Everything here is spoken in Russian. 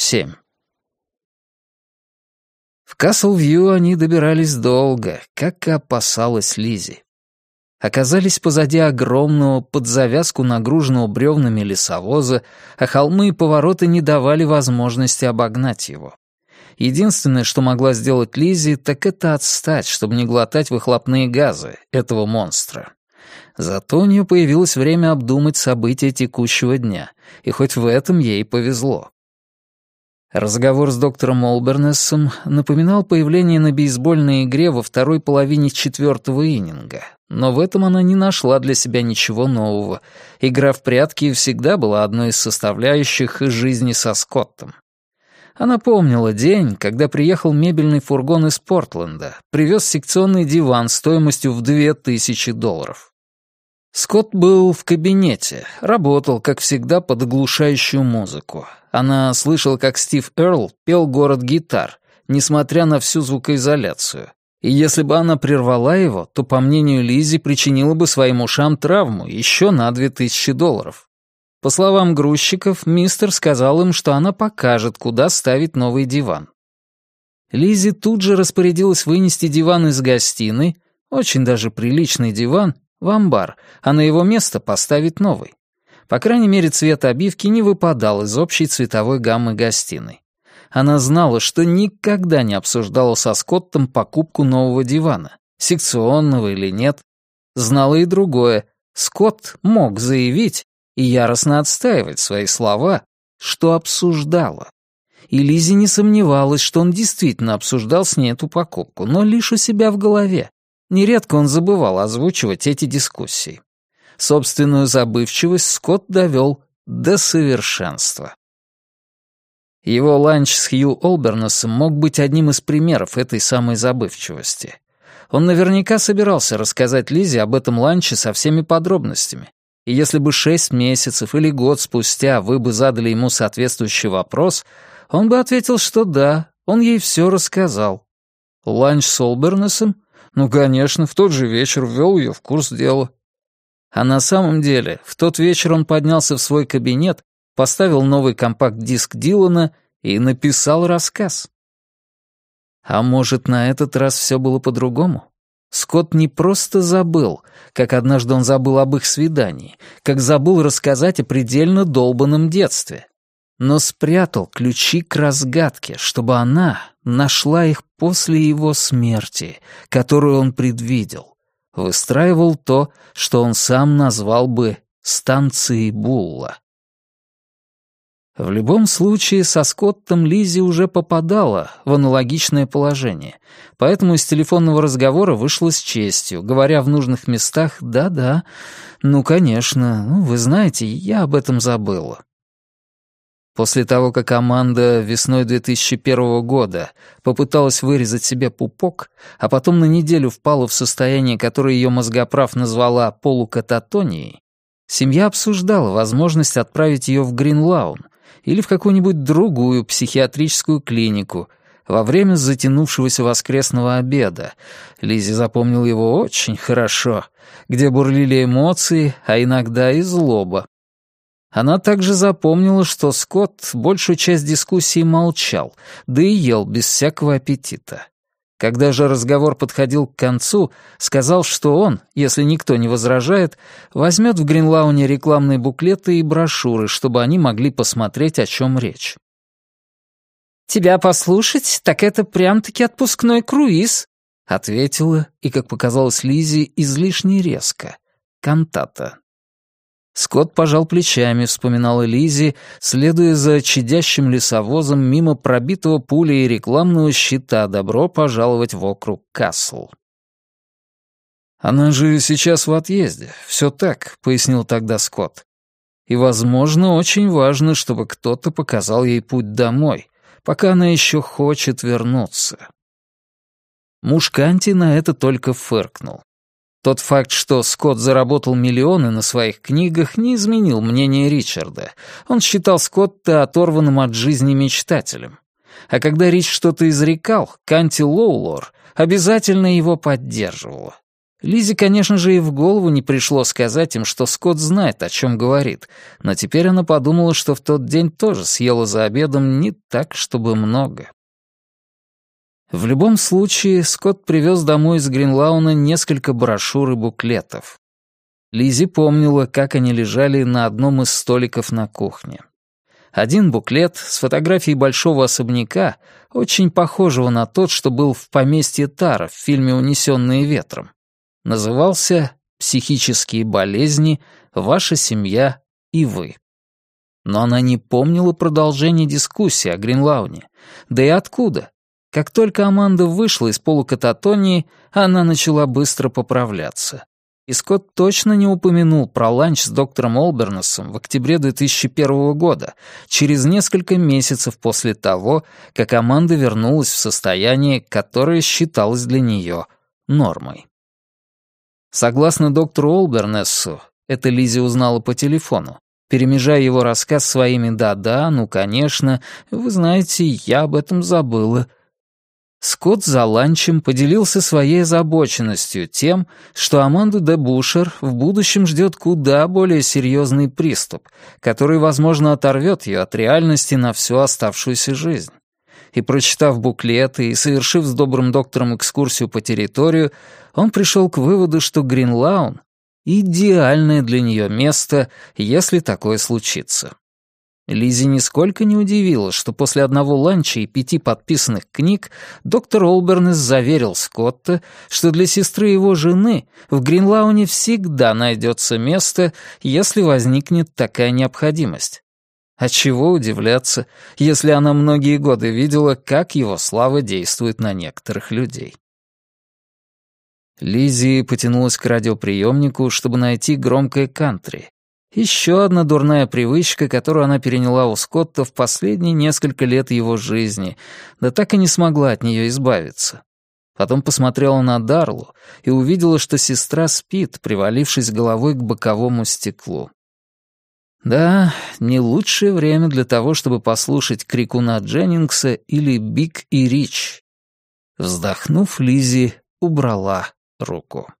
7. В Касл-Вью они добирались долго, как и опасалась Лизи. Оказались позади огромного, под завязку нагруженного бревнами лесовоза, а холмы и повороты не давали возможности обогнать его. Единственное, что могла сделать Лизи, так это отстать, чтобы не глотать выхлопные газы этого монстра. Зато у нее появилось время обдумать события текущего дня, и хоть в этом ей повезло. Разговор с доктором Олбернессом напоминал появление на бейсбольной игре во второй половине четвертого иннинга, но в этом она не нашла для себя ничего нового. Игра в прятки всегда была одной из составляющих жизни со Скоттом. Она помнила день, когда приехал мебельный фургон из Портленда, привез секционный диван стоимостью в две тысячи долларов. Скотт был в кабинете, работал, как всегда, под оглушающую музыку. Она слышала, как Стив Эрл пел «Город гитар», несмотря на всю звукоизоляцию. И если бы она прервала его, то, по мнению Лизи, причинила бы своим ушам травму еще на 2000 долларов. По словам грузчиков, мистер сказал им, что она покажет, куда ставить новый диван. Лизи тут же распорядилась вынести диван из гостиной, очень даже приличный диван, в амбар, а на его место поставить новый. По крайней мере, цвет обивки не выпадал из общей цветовой гаммы гостиной. Она знала, что никогда не обсуждала со Скоттом покупку нового дивана, секционного или нет. Знала и другое. Скотт мог заявить и яростно отстаивать свои слова, что обсуждала. И Лизи не сомневалась, что он действительно обсуждал с ней эту покупку, но лишь у себя в голове. Нередко он забывал озвучивать эти дискуссии. Собственную забывчивость Скотт довел до совершенства. Его ланч с Хью Олбернесом мог быть одним из примеров этой самой забывчивости. Он наверняка собирался рассказать Лизе об этом ланче со всеми подробностями. И если бы шесть месяцев или год спустя вы бы задали ему соответствующий вопрос, он бы ответил, что да, он ей все рассказал. Ланч с Олбернесом? Ну, конечно, в тот же вечер ввел ее в курс дела. А на самом деле, в тот вечер он поднялся в свой кабинет, поставил новый компакт-диск Дилана и написал рассказ. А может, на этот раз все было по-другому? Скотт не просто забыл, как однажды он забыл об их свидании, как забыл рассказать о предельно долбанном детстве, но спрятал ключи к разгадке, чтобы она нашла их после его смерти, которую он предвидел, выстраивал то, что он сам назвал бы станцией Булла. В любом случае, со Скоттом Лизи уже попадала в аналогичное положение, поэтому из телефонного разговора вышла с честью, говоря в нужных местах «да-да, ну, конечно, ну, вы знаете, я об этом забыла». После того, как команда весной 2001 года попыталась вырезать себе пупок, а потом на неделю впала в состояние, которое ее мозгоправ назвала полукататонией, семья обсуждала возможность отправить ее в Гринлаун или в какую-нибудь другую психиатрическую клинику во время затянувшегося воскресного обеда. Лизи запомнил его очень хорошо, где бурлили эмоции, а иногда и злоба. Она также запомнила, что Скотт большую часть дискуссии молчал, да и ел без всякого аппетита. Когда же разговор подходил к концу, сказал, что он, если никто не возражает, возьмет в Гринлауне рекламные буклеты и брошюры, чтобы они могли посмотреть, о чем речь. «Тебя послушать, так это прям-таки отпускной круиз», — ответила, и, как показалось Лизе, излишне резко. Кантата. Скотт пожал плечами, вспоминала Лизи, следуя за чадящим лесовозом мимо пробитого пулей рекламного щита «Добро пожаловать в округ Касл». «Она же сейчас в отъезде. Все так», — пояснил тогда Скотт. «И, возможно, очень важно, чтобы кто-то показал ей путь домой, пока она еще хочет вернуться». Муж Канти на это только фыркнул. Тот факт, что Скотт заработал миллионы на своих книгах, не изменил мнение Ричарда. Он считал Скотта оторванным от жизни мечтателем. А когда Рич что-то изрекал, Канти Лоулор обязательно его поддерживала. Лизе, конечно же, и в голову не пришло сказать им, что Скотт знает, о чем говорит, но теперь она подумала, что в тот день тоже съела за обедом не так, чтобы много. В любом случае, Скотт привез домой из Гринлауна несколько брошюр и буклетов. Лизи помнила, как они лежали на одном из столиков на кухне. Один буклет с фотографией большого особняка, очень похожего на тот, что был в поместье Тара в фильме «Унесенные ветром». Назывался «Психические болезни. Ваша семья и вы». Но она не помнила продолжения дискуссии о Гринлауне. Да и откуда? Как только Аманда вышла из полукататонии, она начала быстро поправляться. И Скотт точно не упомянул про ланч с доктором Олбернесом в октябре 2001 года, через несколько месяцев после того, как Аманда вернулась в состояние, которое считалось для нее нормой. Согласно доктору Олбернессу, это Лизи узнала по телефону, перемежая его рассказ своими «да-да, ну, конечно, вы знаете, я об этом забыла», Скотт за ланчем поделился своей озабоченностью тем, что Аманду де Бушер в будущем ждет куда более серьезный приступ, который, возможно, оторвет ее от реальности на всю оставшуюся жизнь. И прочитав буклеты и совершив с добрым доктором экскурсию по территорию, он пришел к выводу, что Гринлаун — идеальное для нее место, если такое случится. Лизи нисколько не удивило, что после одного ланча и пяти подписанных книг доктор Олбернес заверил Скотта, что для сестры его жены в Гринлауне всегда найдется место, если возникнет такая необходимость. А чего удивляться, если она многие годы видела, как его слава действует на некоторых людей. Лизи потянулась к радиоприемнику, чтобы найти громкое кантри, еще одна дурная привычка, которую она переняла у Скотта в последние несколько лет его жизни, да так и не смогла от нее избавиться. Потом посмотрела на Дарлу и увидела, что сестра спит, привалившись головой к боковому стеклу. Да, не лучшее время для того, чтобы послушать крикуна Дженнингса или Биг и Рич. Вздохнув, Лизи убрала руку.